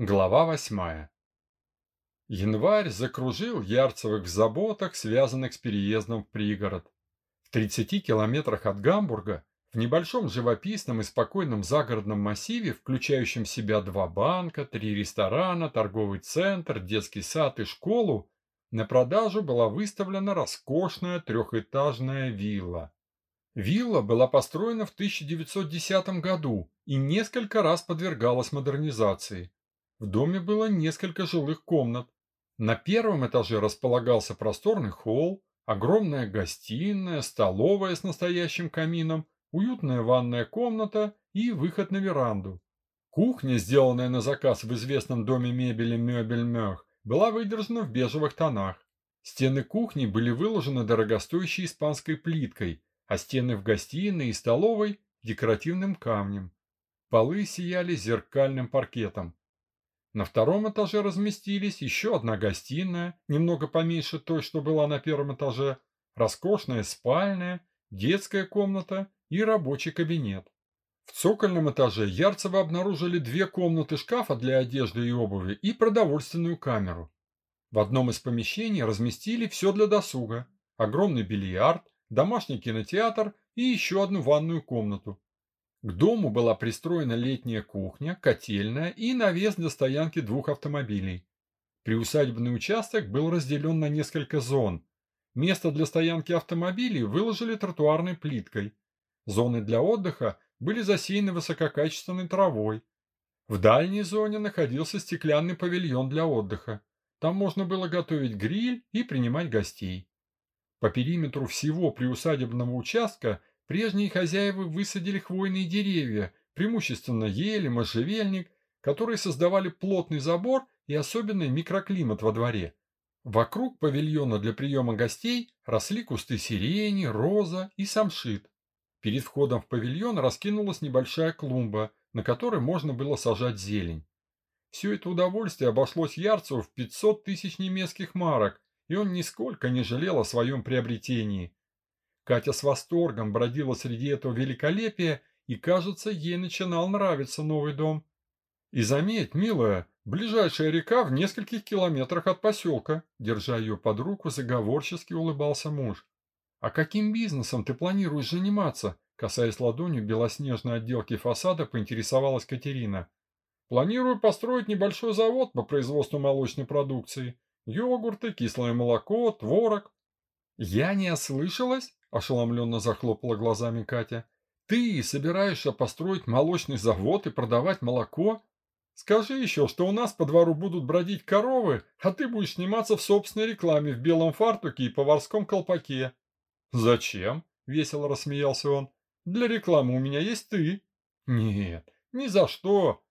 Глава восьмая. Январь закружил Ярцевых в заботах, связанных с переездом в пригород. В 30 километрах от Гамбурга, в небольшом живописном и спокойном загородном массиве, включающем в себя два банка, три ресторана, торговый центр, детский сад и школу, на продажу была выставлена роскошная трехэтажная вилла. Вилла была построена в 1910 году и несколько раз подвергалась модернизации. В доме было несколько жилых комнат. На первом этаже располагался просторный холл, огромная гостиная, столовая с настоящим камином, уютная ванная комната и выход на веранду. Кухня, сделанная на заказ в известном доме мебели Мёбель-Мёх, была выдержана в бежевых тонах. Стены кухни были выложены дорогостоящей испанской плиткой, а стены в гостиной и столовой – декоративным камнем. Полы сияли зеркальным паркетом. На втором этаже разместились еще одна гостиная, немного поменьше той, что была на первом этаже, роскошная спальня, детская комната и рабочий кабинет. В цокольном этаже Ярцево обнаружили две комнаты шкафа для одежды и обуви и продовольственную камеру. В одном из помещений разместили все для досуга, огромный бильярд, домашний кинотеатр и еще одну ванную комнату. К дому была пристроена летняя кухня, котельная и навес для стоянки двух автомобилей. Приусадебный участок был разделен на несколько зон. Место для стоянки автомобилей выложили тротуарной плиткой. Зоны для отдыха были засеяны высококачественной травой. В дальней зоне находился стеклянный павильон для отдыха. Там можно было готовить гриль и принимать гостей. По периметру всего приусадебного участка Прежние хозяева высадили хвойные деревья, преимущественно ели, можжевельник, которые создавали плотный забор и особенный микроклимат во дворе. Вокруг павильона для приема гостей росли кусты сирени, роза и самшит. Перед входом в павильон раскинулась небольшая клумба, на которой можно было сажать зелень. Все это удовольствие обошлось Ярцеву в 500 тысяч немецких марок, и он нисколько не жалел о своем приобретении. Катя с восторгом бродила среди этого великолепия, и, кажется, ей начинал нравиться новый дом. И заметь, милая, ближайшая река в нескольких километрах от поселка, держа ее под руку, заговорчески улыбался муж. А каким бизнесом ты планируешь заниматься? Касаясь ладонью белоснежной отделки фасада, поинтересовалась Катерина. Планирую построить небольшой завод по производству молочной продукции. Йогурты, кислое молоко, творог. Я не ослышалась? Ошеломленно захлопала глазами Катя. «Ты собираешься построить молочный завод и продавать молоко? Скажи еще, что у нас по двору будут бродить коровы, а ты будешь сниматься в собственной рекламе в белом фартуке и поварском колпаке». «Зачем?» — весело рассмеялся он. «Для рекламы у меня есть ты». «Нет, ни за что».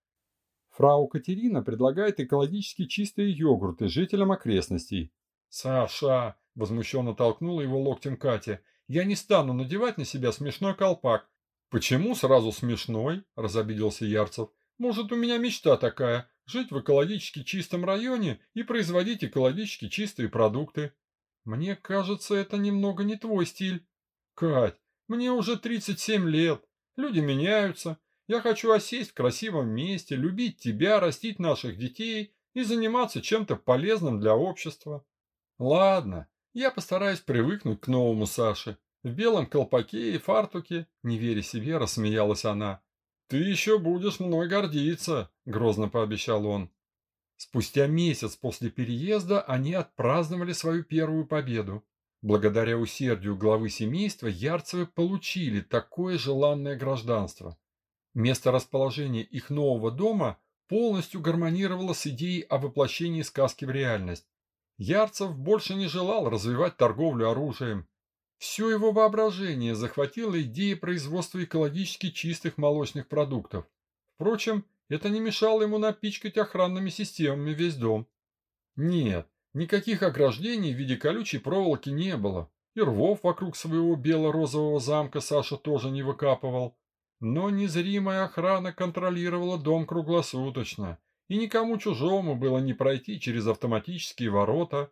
Фрау Катерина предлагает экологически чистые йогурты жителям окрестностей. «Саша!» — возмущенно толкнула его локтем Катя. Я не стану надевать на себя смешной колпак. Почему сразу смешной? Разобиделся Ярцев. Может, у меня мечта такая – жить в экологически чистом районе и производить экологически чистые продукты. Мне кажется, это немного не твой стиль. Кать, мне уже 37 лет. Люди меняются. Я хочу осесть в красивом месте, любить тебя, растить наших детей и заниматься чем-то полезным для общества. Ладно, я постараюсь привыкнуть к новому Саше. В белом колпаке и фартуке, не веря себе, рассмеялась она. «Ты еще будешь мной гордиться», — грозно пообещал он. Спустя месяц после переезда они отпраздновали свою первую победу. Благодаря усердию главы семейства Ярцевы получили такое желанное гражданство. Место расположения их нового дома полностью гармонировало с идеей о воплощении сказки в реальность. Ярцев больше не желал развивать торговлю оружием. Все его воображение захватила идея производства экологически чистых молочных продуктов. Впрочем, это не мешало ему напичкать охранными системами весь дом. Нет, никаких ограждений в виде колючей проволоки не было, и рвов вокруг своего бело-розового замка Саша тоже не выкапывал. Но незримая охрана контролировала дом круглосуточно, и никому чужому было не пройти через автоматические ворота.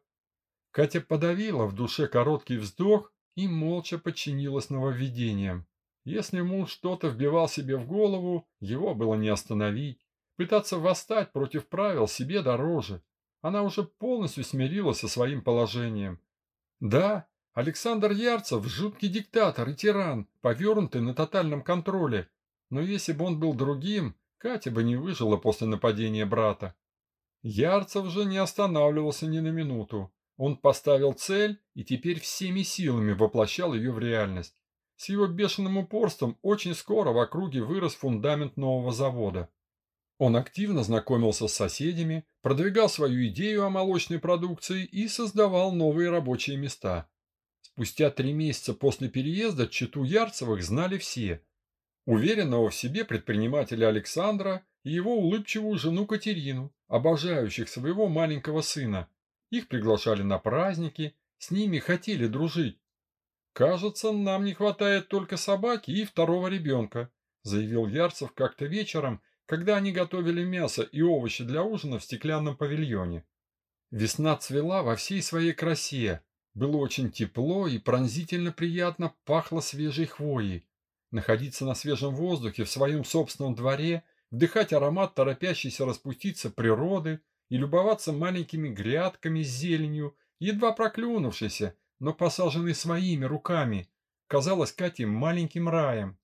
Катя подавила в душе короткий вздох и молча подчинилась нововведениям. Если муж что-то вбивал себе в голову, его было не остановить. Пытаться восстать против правил себе дороже. Она уже полностью смирилась со своим положением. Да, Александр Ярцев – жуткий диктатор и тиран, повернутый на тотальном контроле. Но если бы он был другим, Катя бы не выжила после нападения брата. Ярцев же не останавливался ни на минуту. Он поставил цель и теперь всеми силами воплощал ее в реальность. С его бешеным упорством очень скоро в округе вырос фундамент нового завода. Он активно знакомился с соседями, продвигал свою идею о молочной продукции и создавал новые рабочие места. Спустя три месяца после переезда Читу Ярцевых знали все. Уверенного в себе предпринимателя Александра и его улыбчивую жену Катерину, обожающих своего маленького сына. Их приглашали на праздники, с ними хотели дружить. «Кажется, нам не хватает только собаки и второго ребенка», заявил Ярцев как-то вечером, когда они готовили мясо и овощи для ужина в стеклянном павильоне. Весна цвела во всей своей красе. Было очень тепло и пронзительно приятно пахло свежей хвоей. Находиться на свежем воздухе в своем собственном дворе, вдыхать аромат торопящейся распуститься природы и любоваться маленькими грядками с зеленью, едва проклюнувшейся, но посаженной своими руками, казалось Кате маленьким раем.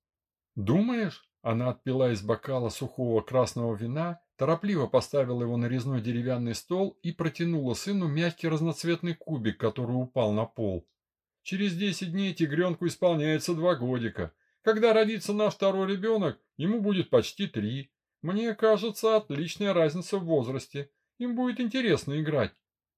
«Думаешь?» Она отпила из бокала сухого красного вина, торопливо поставила его на резной деревянный стол и протянула сыну мягкий разноцветный кубик, который упал на пол. Через десять дней тигренку исполняется два годика. Когда родится наш второй ребенок, ему будет почти три. Мне кажется, отличная разница в возрасте. Им будет интересно играть.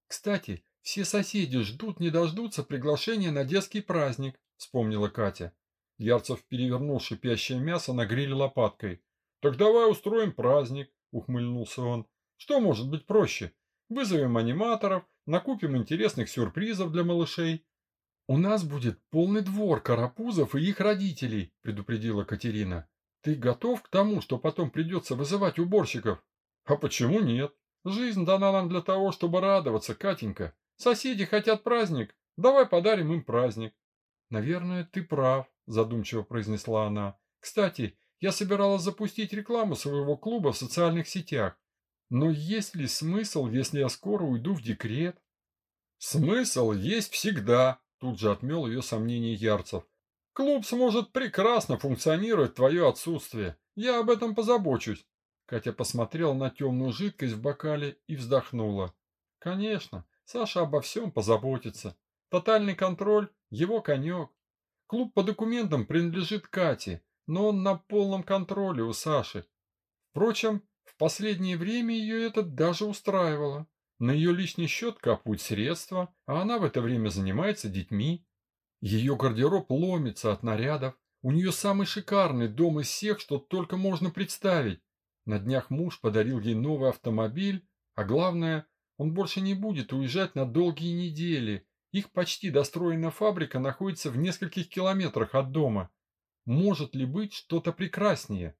Кстати, все соседи ждут не дождутся приглашения на детский праздник, вспомнила Катя. Ярцев перевернул шипящее мясо на гриле лопаткой. «Так давай устроим праздник», — ухмыльнулся он. «Что может быть проще? Вызовем аниматоров, накупим интересных сюрпризов для малышей». «У нас будет полный двор карапузов и их родителей», — предупредила Катерина. «Ты готов к тому, что потом придется вызывать уборщиков?» «А почему нет? Жизнь дана нам для того, чтобы радоваться, Катенька. Соседи хотят праздник, давай подарим им праздник». «Наверное, ты прав», задумчиво произнесла она. Кстати, я собиралась запустить рекламу своего клуба в социальных сетях. Но есть ли смысл, если я скоро уйду в декрет? Смысл есть всегда, тут же отмел ее сомнения Ярцев. Клуб сможет прекрасно функционировать в твое отсутствие. Я об этом позабочусь. Катя посмотрела на темную жидкость в бокале и вздохнула. Конечно, Саша обо всем позаботится. Тотальный контроль – его конек. Клуб по документам принадлежит Кате, но он на полном контроле у Саши. Впрочем, в последнее время ее это даже устраивало. На ее личный счет капают средства, а она в это время занимается детьми. Ее гардероб ломится от нарядов. У нее самый шикарный дом из всех, что только можно представить. На днях муж подарил ей новый автомобиль, а главное, он больше не будет уезжать на долгие недели, их почти достроенная фабрика находится в нескольких километрах от дома. Может ли быть что-то прекраснее?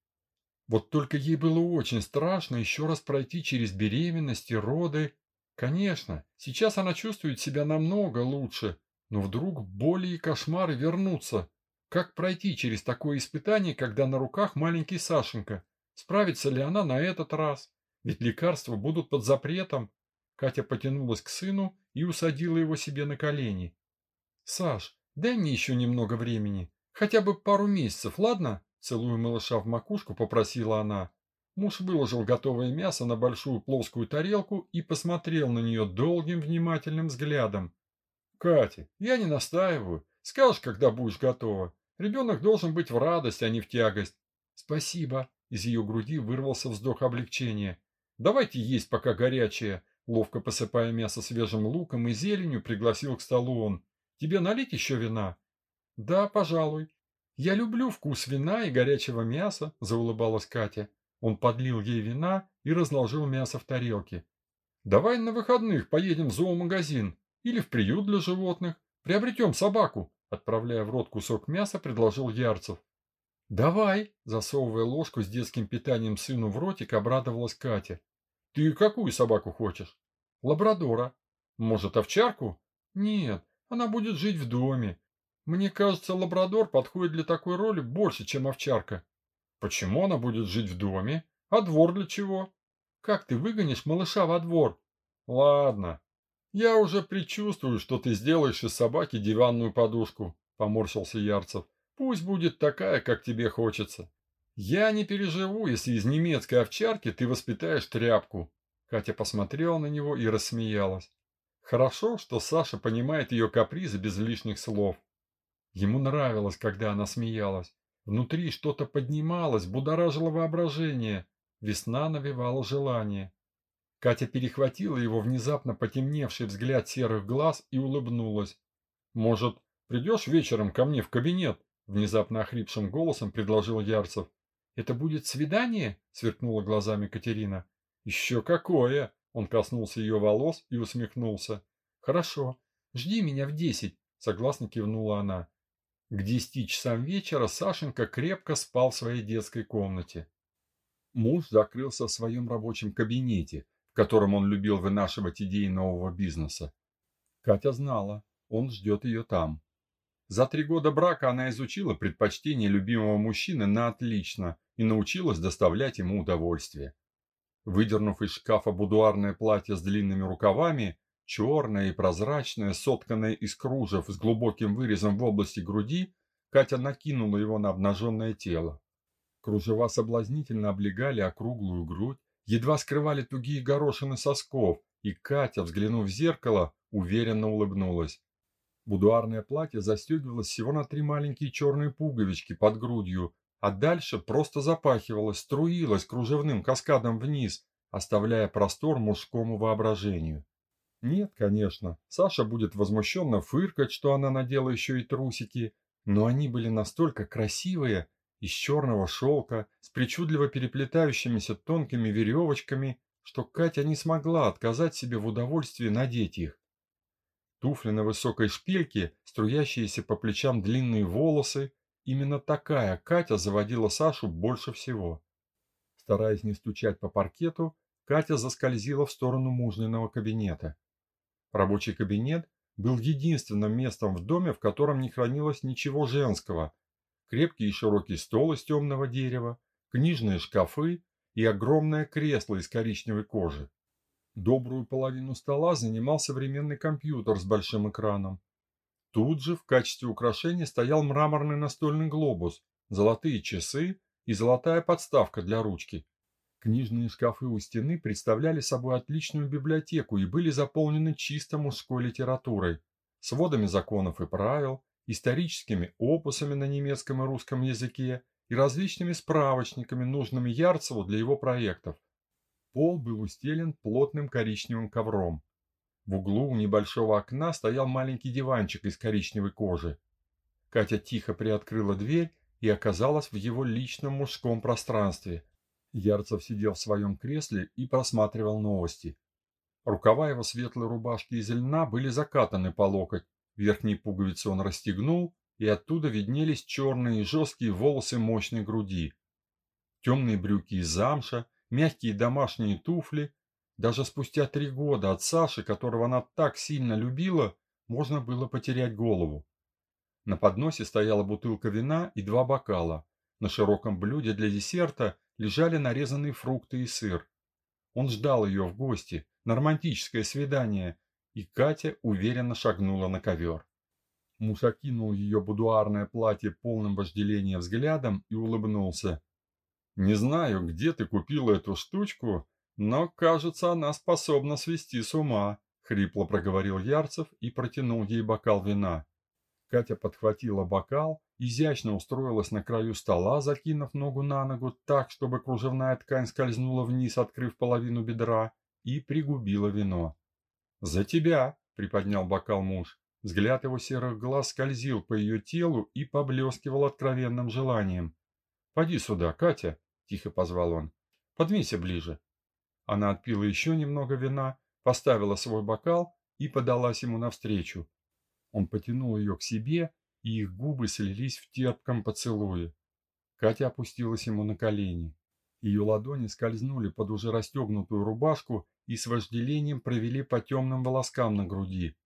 Вот только ей было очень страшно еще раз пройти через беременность и роды. Конечно, сейчас она чувствует себя намного лучше, но вдруг боли и кошмары вернутся. Как пройти через такое испытание, когда на руках маленький Сашенька? Справится ли она на этот раз? Ведь лекарства будут под запретом. Катя потянулась к сыну и усадила его себе на колени. «Саш, дай мне еще немного времени, хотя бы пару месяцев, ладно?» Целуя малыша в макушку, попросила она. Муж выложил готовое мясо на большую плоскую тарелку и посмотрел на нее долгим внимательным взглядом. «Катя, я не настаиваю. Скажешь, когда будешь готова. Ребенок должен быть в радость, а не в тягость». «Спасибо», — из ее груди вырвался вздох облегчения. «Давайте есть, пока горячее. Ловко посыпая мясо свежим луком и зеленью, пригласил к столу он. «Тебе налить еще вина?» «Да, пожалуй». «Я люблю вкус вина и горячего мяса», – заулыбалась Катя. Он подлил ей вина и разложил мясо в тарелке. «Давай на выходных поедем в зоомагазин или в приют для животных. Приобретем собаку», – отправляя в рот кусок мяса, предложил Ярцев. «Давай», – засовывая ложку с детским питанием сыну в ротик, обрадовалась Катя. Ты какую собаку хочешь? Лабрадора. Может, овчарку? Нет, она будет жить в доме. Мне кажется, лабрадор подходит для такой роли больше, чем овчарка. Почему она будет жить в доме? А двор для чего? Как ты выгонишь малыша во двор? Ладно. Я уже предчувствую, что ты сделаешь из собаки диванную подушку, поморщился Ярцев. Пусть будет такая, как тебе хочется. Я не переживу, если из немецкой овчарки ты воспитаешь тряпку. Катя посмотрела на него и рассмеялась. Хорошо, что Саша понимает ее капризы без лишних слов. Ему нравилось, когда она смеялась. Внутри что-то поднималось, будоражило воображение. Весна навевала желание. Катя перехватила его внезапно потемневший взгляд серых глаз и улыбнулась. «Может, придешь вечером ко мне в кабинет?» Внезапно охрипшим голосом предложил Ярцев. «Это будет свидание?» – сверкнула глазами Катерина. «Еще какое!» – он коснулся ее волос и усмехнулся. «Хорошо, жди меня в десять», – согласно кивнула она. К десяти часам вечера Сашенька крепко спал в своей детской комнате. Муж закрылся в своем рабочем кабинете, в котором он любил вынашивать идеи нового бизнеса. Катя знала, он ждет ее там. За три года брака она изучила предпочтения любимого мужчины на отлично и научилась доставлять ему удовольствие. Выдернув из шкафа будуарное платье с длинными рукавами, черное и прозрачное, сотканное из кружев с глубоким вырезом в области груди, Катя накинула его на обнаженное тело. Кружева соблазнительно облегали округлую грудь, едва скрывали тугие горошины сосков, и Катя, взглянув в зеркало, уверенно улыбнулась. Будуарное платье застегивалось всего на три маленькие черные пуговички под грудью, а дальше просто запахивалось, струилось кружевным каскадом вниз, оставляя простор мужскому воображению. Нет, конечно, Саша будет возмущенно фыркать, что она надела еще и трусики, но они были настолько красивые, из черного шелка, с причудливо переплетающимися тонкими веревочками, что Катя не смогла отказать себе в удовольствии надеть их. Туфли на высокой шпильке, струящиеся по плечам длинные волосы, именно такая Катя заводила Сашу больше всего. Стараясь не стучать по паркету, Катя заскользила в сторону мужниного кабинета. Рабочий кабинет был единственным местом в доме, в котором не хранилось ничего женского, крепкий и широкий стол из темного дерева, книжные шкафы и огромное кресло из коричневой кожи. Добрую половину стола занимал современный компьютер с большим экраном. Тут же в качестве украшения стоял мраморный настольный глобус, золотые часы и золотая подставка для ручки. Книжные шкафы у стены представляли собой отличную библиотеку и были заполнены чисто мужской литературой, сводами законов и правил, историческими опусами на немецком и русском языке и различными справочниками, нужными Ярцеву для его проектов. Пол был устелен плотным коричневым ковром. В углу у небольшого окна стоял маленький диванчик из коричневой кожи. Катя тихо приоткрыла дверь и оказалась в его личном мужском пространстве. Ярцев сидел в своем кресле и просматривал новости. Рукава его светлой рубашки из льна были закатаны по локоть, Верхние пуговицы он расстегнул, и оттуда виднелись черные жесткие волосы мощной груди. Темные брюки из замша, мягкие домашние туфли. Даже спустя три года от Саши, которого она так сильно любила, можно было потерять голову. На подносе стояла бутылка вина и два бокала. На широком блюде для десерта лежали нарезанные фрукты и сыр. Он ждал ее в гости, на романтическое свидание, и Катя уверенно шагнула на ковер. Муж окинул ее будуарное платье полным вожделения взглядом и улыбнулся. «Не знаю, где ты купила эту штучку, но, кажется, она способна свести с ума», — хрипло проговорил Ярцев и протянул ей бокал вина. Катя подхватила бокал, изящно устроилась на краю стола, закинув ногу на ногу так, чтобы кружевная ткань скользнула вниз, открыв половину бедра, и пригубила вино. «За тебя!» – приподнял бокал муж. Взгляд его серых глаз скользил по ее телу и поблескивал откровенным желанием. «Поди сюда, Катя!» – тихо позвал он. «Подвинься ближе». Она отпила еще немного вина, поставила свой бокал и подалась ему навстречу. Он потянул ее к себе, и их губы слились в терпком поцелуе. Катя опустилась ему на колени. Ее ладони скользнули под уже расстегнутую рубашку и с вожделением провели по темным волоскам на груди.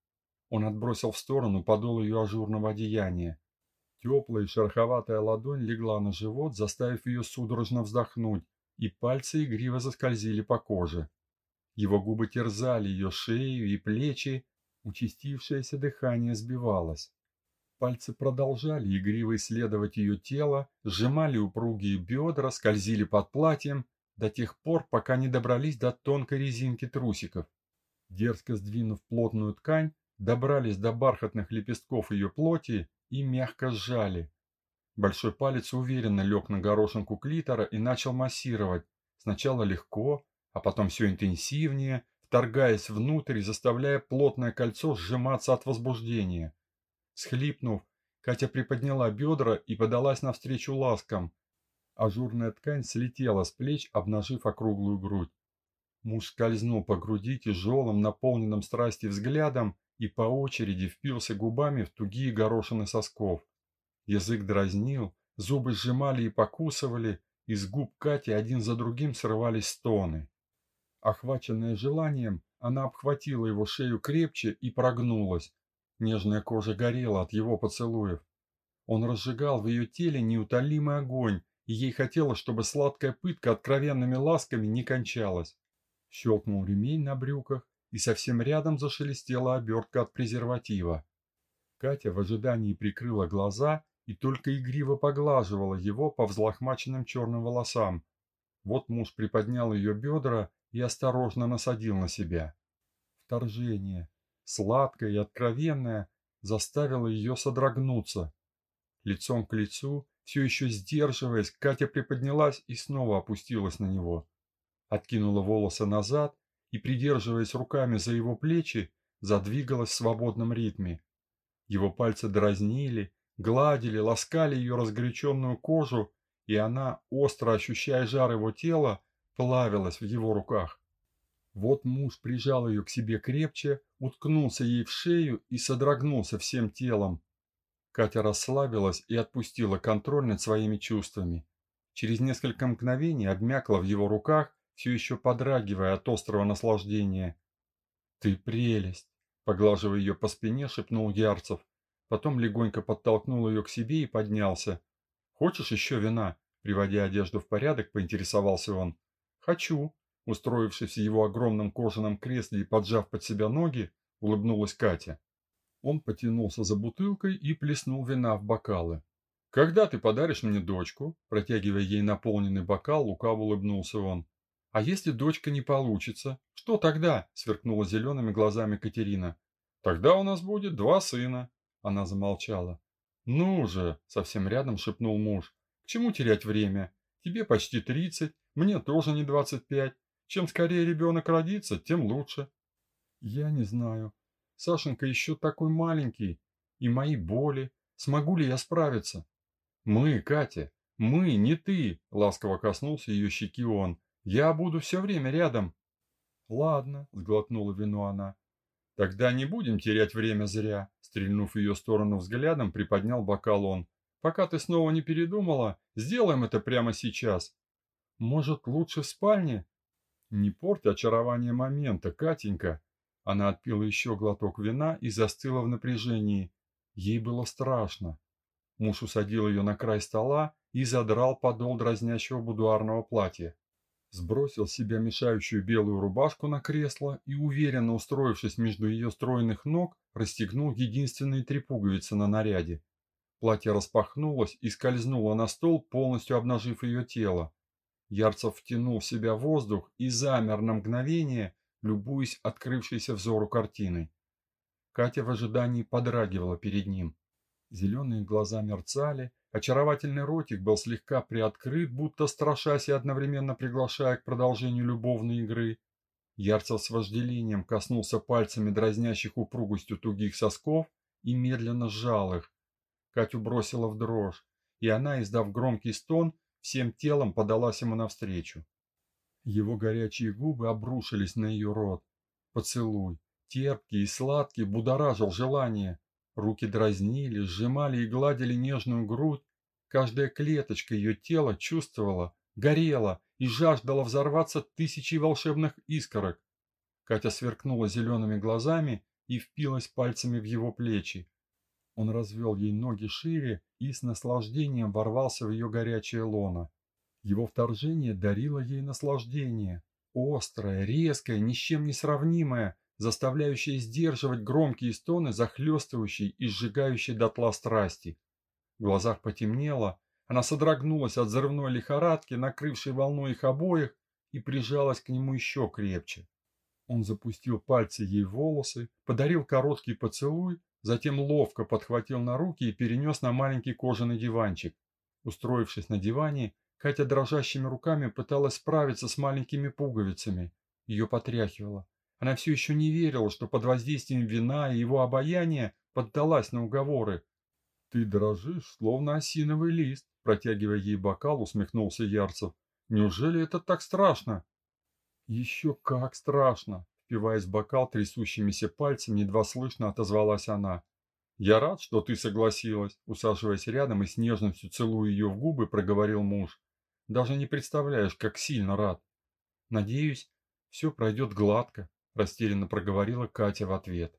Он отбросил в сторону подол ее ажурного одеяния. Теплая и шероховатая ладонь легла на живот, заставив ее судорожно вздохнуть, и пальцы игриво заскользили по коже. Его губы терзали ее шею и плечи, участившееся дыхание сбивалось. Пальцы продолжали игриво исследовать ее тело, сжимали упругие бедра, скользили под платьем, до тех пор, пока не добрались до тонкой резинки трусиков. Дерзко сдвинув плотную ткань, добрались до бархатных лепестков ее плоти и мягко сжали. Большой палец уверенно лег на горошинку клитора и начал массировать, сначала легко, а потом все интенсивнее, вторгаясь внутрь и заставляя плотное кольцо сжиматься от возбуждения. Схлипнув, Катя приподняла бедра и подалась навстречу ласкам. Ажурная ткань слетела с плеч, обнажив округлую грудь. Муж скользнул по груди тяжелым, наполненным страсти взглядом и по очереди впился губами в тугие горошины сосков. Язык дразнил, зубы сжимали и покусывали, из губ Кати один за другим срывались стоны. Охваченная желанием, она обхватила его шею крепче и прогнулась. Нежная кожа горела от его поцелуев. Он разжигал в ее теле неутолимый огонь, и ей хотелось, чтобы сладкая пытка откровенными ласками не кончалась. Щелкнул ремень на брюках, и совсем рядом зашелестела обертка от презерватива. Катя в ожидании прикрыла глаза и только игриво поглаживала его по взлохмаченным черным волосам. Вот муж приподнял ее бедра и осторожно насадил на себя. Вторжение, сладкое и откровенное, заставило ее содрогнуться. Лицом к лицу, все еще сдерживаясь, Катя приподнялась и снова опустилась на него. Откинула волосы назад и, придерживаясь руками за его плечи, задвигалась в свободном ритме. Его пальцы дразнили, гладили, ласкали ее разгоряченную кожу, и она, остро ощущая жар его тела, плавилась в его руках. Вот муж прижал ее к себе крепче, уткнулся ей в шею и содрогнулся всем телом. Катя расслабилась и отпустила контроль над своими чувствами. Через несколько мгновений обмякла в его руках, все еще подрагивая от острого наслаждения. «Ты прелесть!» – поглаживая ее по спине, шепнул Ярцев. Потом легонько подтолкнул ее к себе и поднялся. «Хочешь еще вина?» – приводя одежду в порядок, поинтересовался он. «Хочу», – устроившись в его огромном кожаном кресле и поджав под себя ноги, улыбнулась Катя. Он потянулся за бутылкой и плеснул вина в бокалы. «Когда ты подаришь мне дочку?» Протягивая ей наполненный бокал, лукаво улыбнулся он. «А если дочка не получится? Что тогда?» – сверкнула зелеными глазами Катерина. «Тогда у нас будет два сына». Она замолчала. «Ну же!» – совсем рядом шепнул муж. «К чему терять время? Тебе почти тридцать, мне тоже не двадцать пять. Чем скорее ребенок родится, тем лучше. Я не знаю. Сашенька еще такой маленький. И мои боли. Смогу ли я справиться? Мы, Катя, мы, не ты, ласково коснулся ее щеки он. Я буду все время рядом. Ладно, сглотнула вино она. Тогда не будем терять время зря. Стрельнув ее сторону взглядом, приподнял бокал он. Пока ты снова не передумала, сделаем это прямо сейчас. Может, лучше в спальне? Не порть очарование момента, Катенька. Она отпила еще глоток вина и застыла в напряжении. Ей было страшно. Муж усадил ее на край стола и задрал подол дразнящего будуарного платья. Сбросил с себя мешающую белую рубашку на кресло и, уверенно устроившись между ее стройных ног, расстегнул единственные три пуговицы на наряде. Платье распахнулось и скользнуло на стол, полностью обнажив ее тело. Ярцев втянул в себя воздух и замер на мгновение, любуясь открывшейся взору картиной. Катя в ожидании подрагивала перед ним. Зеленые глаза мерцали, очаровательный ротик был слегка приоткрыт, будто страшась и одновременно приглашая к продолжению любовной игры. Ярцев с вожделением коснулся пальцами дразнящих упругостью тугих сосков и медленно сжал их. Катю бросила в дрожь, и она, издав громкий стон, всем телом подалась ему навстречу. Его горячие губы обрушились на ее рот. Поцелуй, терпкий и сладкий, будоражил желание. Руки дразнили, сжимали и гладили нежную грудь. Каждая клеточка ее тела чувствовала, горела и жаждала взорваться тысячей волшебных искорок. Катя сверкнула зелеными глазами и впилась пальцами в его плечи. Он развел ей ноги шире и с наслаждением ворвался в ее горячее лоно. Его вторжение дарило ей наслаждение. Острое, резкое, ни с чем не сравнимое, заставляющее сдерживать громкие стоны, захлестывающие и сжигающие дотла страсти. В глазах потемнело, она содрогнулась от взрывной лихорадки, накрывшей волной их обоих, и прижалась к нему еще крепче. Он запустил пальцы ей в волосы, подарил короткий поцелуй, затем ловко подхватил на руки и перенес на маленький кожаный диванчик. Устроившись на диване, Катя дрожащими руками пыталась справиться с маленькими пуговицами. Ее потряхивало. Она все еще не верила, что под воздействием вина и его обаяния поддалась на уговоры. «Ты дрожишь, словно осиновый лист», протягивая ей бокал, усмехнулся Ярцев. «Неужели это так страшно?» «Еще как страшно!» Впиваясь в бокал трясущимися пальцами, едва слышно отозвалась она. «Я рад, что ты согласилась», усаживаясь рядом и с нежностью целуя ее в губы, проговорил муж. «Даже не представляешь, как сильно рад». «Надеюсь, все пройдет гладко», растерянно проговорила Катя в ответ.